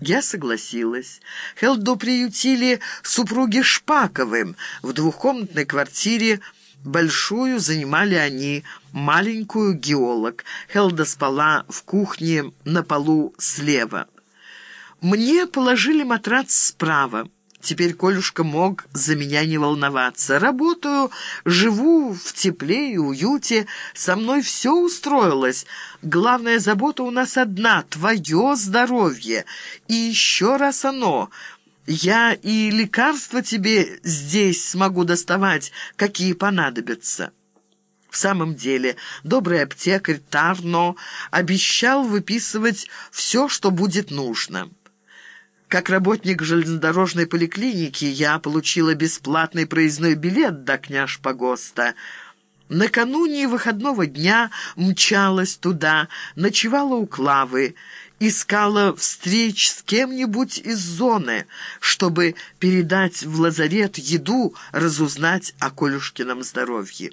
Я согласилась. Хелду приютили супруги Шпаковым. В двухкомнатной квартире большую занимали они, маленькую — геолог. Хелда спала в кухне на полу слева. Мне положили матрац справа. Теперь Колюшка мог за меня не волноваться. Работаю, живу в тепле и уюте. Со мной все устроилось. Главная забота у нас одна — твое здоровье. И еще раз оно. Я и лекарства тебе здесь смогу доставать, какие понадобятся». В самом деле, добрый аптекарь Тарно обещал выписывать все, что будет нужно. Как работник железнодорожной поликлиники я получила бесплатный проездной билет до княж Погоста. Накануне выходного дня мчалась туда, ночевала у Клавы, искала встреч с кем-нибудь из зоны, чтобы передать в лазарет еду, разузнать о Колюшкином здоровье.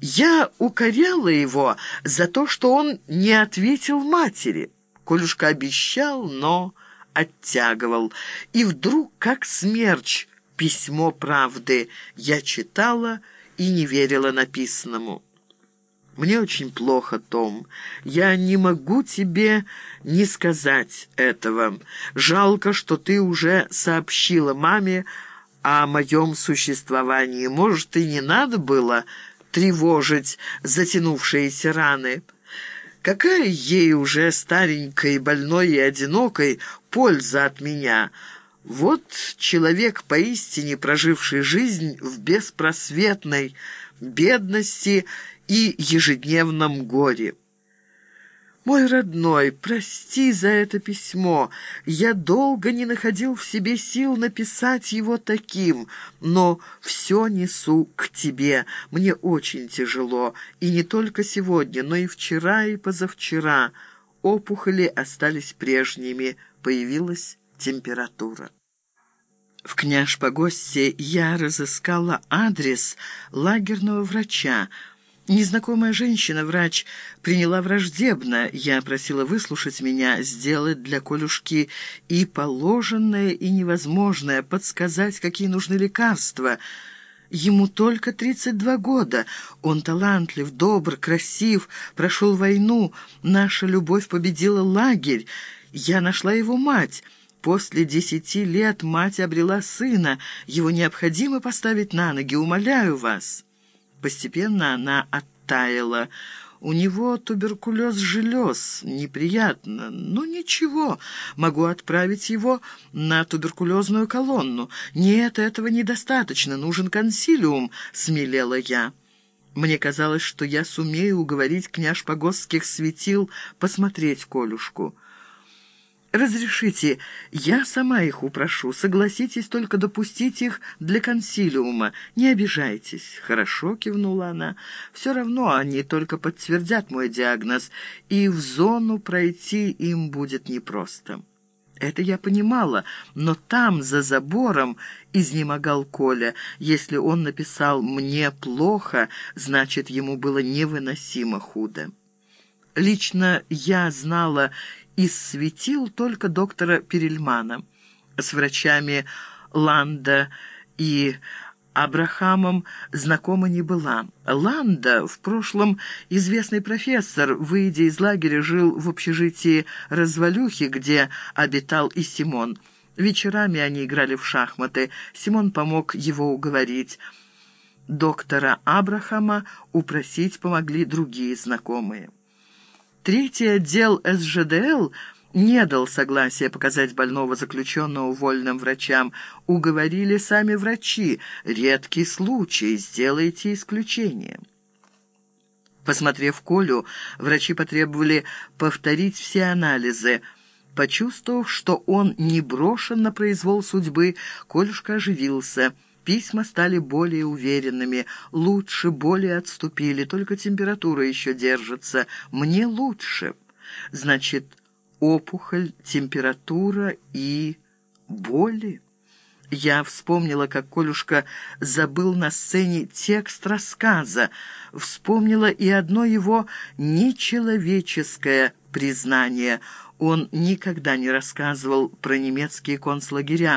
Я укоряла его за то, что он не ответил матери. Колюшка обещал, но оттягивал. И вдруг, как смерч, письмо правды я читала и не верила написанному. «Мне очень плохо, Том. Я не могу тебе не сказать этого. Жалко, что ты уже сообщила маме о моем существовании. Может, и не надо было тревожить затянувшиеся раны». Какая ей уже старенькой, больной и одинокой польза от меня? Вот человек, поистине проживший жизнь в беспросветной бедности и ежедневном горе. «Мой родной, прости за это письмо. Я долго не находил в себе сил написать его таким, но все несу к тебе. Мне очень тяжело, и не только сегодня, но и вчера и позавчера. Опухоли остались прежними, появилась температура». В Княж-Погосте я разыскала адрес лагерного врача, Незнакомая женщина, врач, приняла враждебно. Я просила выслушать меня, сделать для Колюшки и положенное, и невозможное, подсказать, какие нужны лекарства. Ему только 32 года. Он талантлив, добр, красив, прошел войну. Наша любовь победила лагерь. Я нашла его мать». После десяти лет мать обрела сына. Его необходимо поставить на ноги, умоляю вас». Постепенно она оттаяла. У него туберкулез желез. Неприятно. Ну, ничего. Могу отправить его на туберкулезную колонну. Нет, этого недостаточно. Нужен консилиум, смелела я. Мне казалось, что я сумею уговорить княж Погосских светил посмотреть Колюшку. «Разрешите, я сама их упрошу. Согласитесь только допустить их для консилиума. Не обижайтесь». «Хорошо», — кивнула она. «Все равно они только подтвердят мой диагноз, и в зону пройти им будет непросто». Это я понимала, но там, за забором, изнемогал Коля. Если он написал «мне плохо», значит, ему было невыносимо худо. Лично я знала из светил только доктора Перельмана. С врачами Ланда и Абрахамом знакома не была. Ланда, в прошлом известный профессор, выйдя из лагеря, жил в общежитии развалюхи, где обитал и Симон. Вечерами они играли в шахматы. Симон помог его уговорить. Доктора Абрахама упросить помогли другие знакомые. Третий отдел СЖДЛ не дал согласия показать больного заключенного вольным врачам. Уговорили сами врачи. Редкий случай, сделайте исключение. Посмотрев Колю, врачи потребовали повторить все анализы. Почувствовав, что он не брошен на произвол судьбы, Колюшка оживился – Письма стали более уверенными, лучше, более отступили, только температура еще держится. Мне лучше. Значит, опухоль, температура и боли. Я вспомнила, как Колюшка забыл на сцене текст рассказа, вспомнила и одно его нечеловеческое признание. Он никогда не рассказывал про немецкие концлагеря,